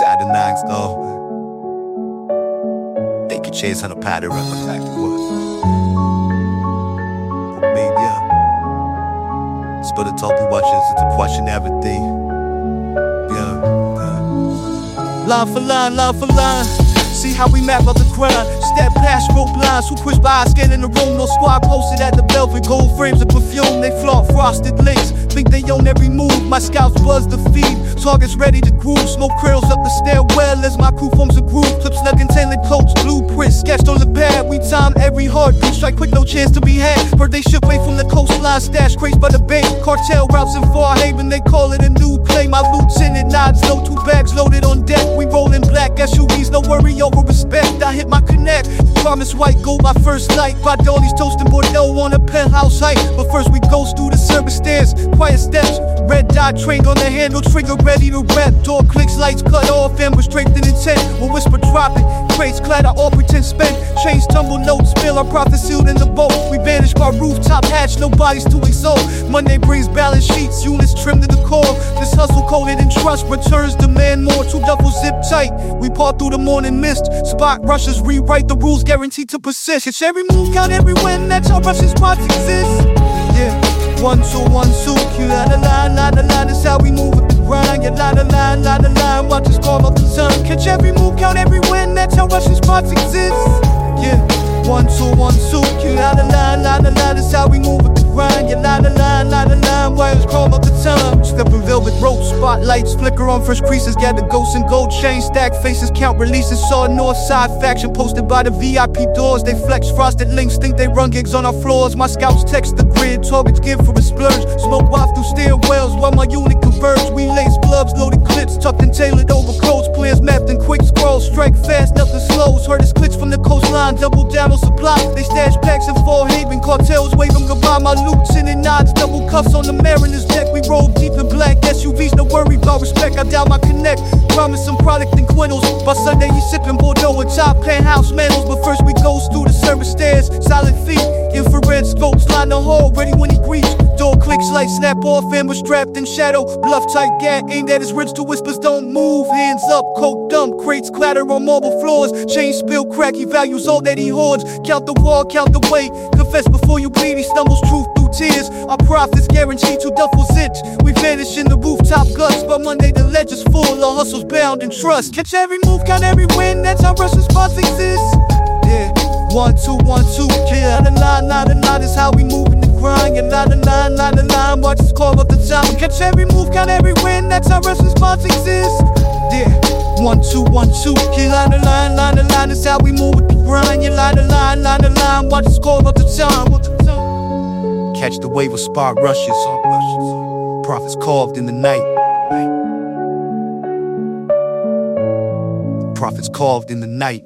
Saturday nights though. They could chase on a pattern of it was. Media. Split a topi watches, a question everything. Yeah. Line for line, line for line. See how we map out the crime. Step past rope lines who push by, scan in the room. No squad posted at the velvet, gold frames of perfume. They flaunt frosted links. Think they own every move. My scouts buzz the feed. Targets ready to groove. Smoke curls up the stairwell as my crew forms a group. Clips snugging tailored coats, blueprints sketched on time every heartbeat. Strike quick, no chance to be had. Heard they ship away from the coastline, stash crates by the bay. Cartel routes in Far Haven, they call it a new play. My lieutenant nods, no two bags loaded on deck. We rolling black SUVs, no worry over respect. I hit my connect. Promise white gold my first night. By Dolly's toasting Bordeaux on a penthouse height. But first dot trained on the handle, trigger ready to rep. Door clicks, lights cut off, amber straight to intent. We'll whisper dropping, crates clad, I all pretend spent. Chains tumble, notes spill, our profit sealed in the boat. We banish by rooftop hatch, no bodies to exalt. Monday brings balance sheets, units trimmed to the core. This hustle coded in trust, returns demand more. Two double zip tight, we part through the morning mist. Spot rushes, rewrite the rules, guaranteed to persist. It's every move, count every win, that's how Russian spots exist. Yeah. One, two, one, two, Q, la la la, la us up the sun. Catch every move, count every win, that's how Russian spots exist. Yeah, one, two, one, two, Q, la la la, la la that's how we move with the grind. Yeah, la la la, spotlights flicker on fresh creases. Gather ghosts and gold chains, stack faces, count releases. Saw a north side faction posted by the VIP doors. They flex frosted links, think they run gigs on our floors. My scouts text the grid, targets give for a splurge. Smoke waft through stairwells while my unit converge. We lace gloves, loaded clips, tucked and tailored overcoats. Plans mapped in quick scrolls, strike fast, nothing slows. Heard his clicks from the coastline, double down on supply. They stash packs in Fall Haven, cartels them goodbye. My lieutenant nods, double cuffs on the Mariner's deck. We roll deep I doubt my connect. Promise some product and quintals. By Sunday, you sipping Bordeaux and top penthouse mantles. But first, we goes through the service stairs, silent feet. Infrared scopes line the hall, ready when he greets. Door clicks, light snap off, amber strapped in shadow. Bluff tight gat, aimed at his ribs to whispers don't move. Hands up, coke dump, crates clatter on marble floors. Chain spill, crack, he values all that he hoards. Count the wall, count the weight. Confess before you bleed, he stumbles truth tears. Our profits guaranteed to duffels inch. We vanish in the rooftop guts. By Monday, the ledger's full. Our hustle's bound in trust. Catch every move, count every win. That's how Russian spots exist. Yeah. One, two, one, two, yeah, la line, la la la, that's how we move in the grind, yeah, la la la la la la, watch us call up the time, catch every move, count every win, that's how wrestling spots exist, yeah, one, two, one, two, yeah, la la la la la la, that's how we move with the grind, yeah, line la line, la la la, watch us call up the the time. Catch the wave of spark rushes, prophets carved in the night. Prophets carved in the night.